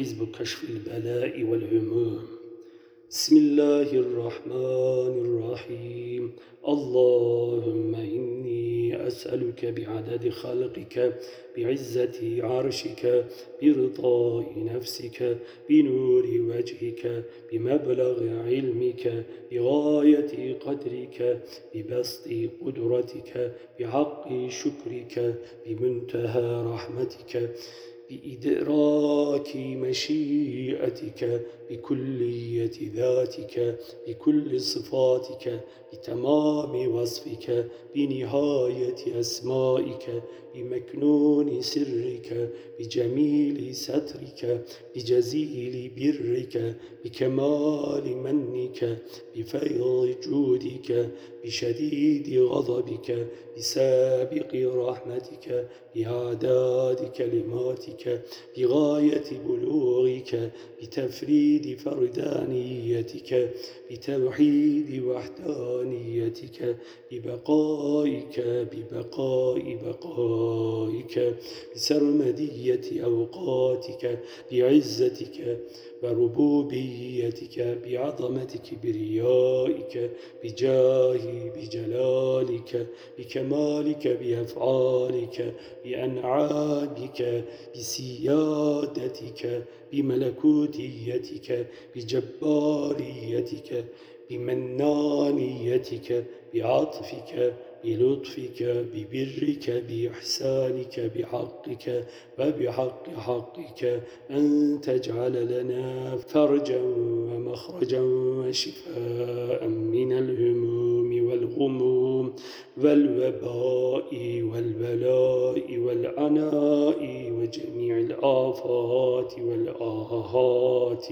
حزب كشف البلاء والهموم. بسم الله الرحمن الرحيم. اللهم إني أسألك بعدد خلقك بعزة عرشك برضاء نفسك بنور وجهك بمبلغ علمك بغاية قدرك ببسط قدرتك بحق شكرك بمنتهى رحمتك. بإدراك مشيئتك بكلية ذاتك بكل صفاتك بتمام وصفك بنهاية أسمائك بمكنون سرك بجميل سترك بجزيل برك بكمال منك بفيض جودك بشديد غضبك بسابق رحمتك بإعداد كلماتك. بغاية بلوغك بتفريد فردانيتك بتوحيد وحدانيتك ببقائك ببقاء بقائك بسرمدية أوقاتك بعزتك وربوبيتك بعظمتك بريائك بجاهي بجلالك بكمالك بأفعالك بأنعامك بسيادتك بملكوتيتك بجباريتك بمنانيتك بعطفك بلطفك ببرك بإحسانك بحقك وبحق حقك. أن تجعل لنا فرجا ومخرجا وشفاء من الهموم والغموم والوباء والبلاء والعناء وجميع الآفات والآهات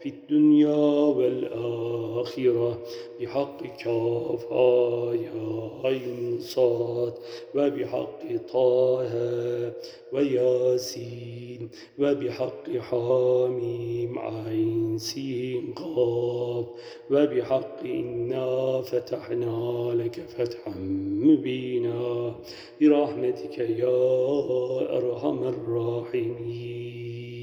في الدنيا والآخرة. بحق كافا يا عين صاد وبحق طه وياسين وبحق حاميم عين سين. قاف وبحق إنا فتحنا لك فتحا مبينا. برحمتك يا أرحم الراحمين.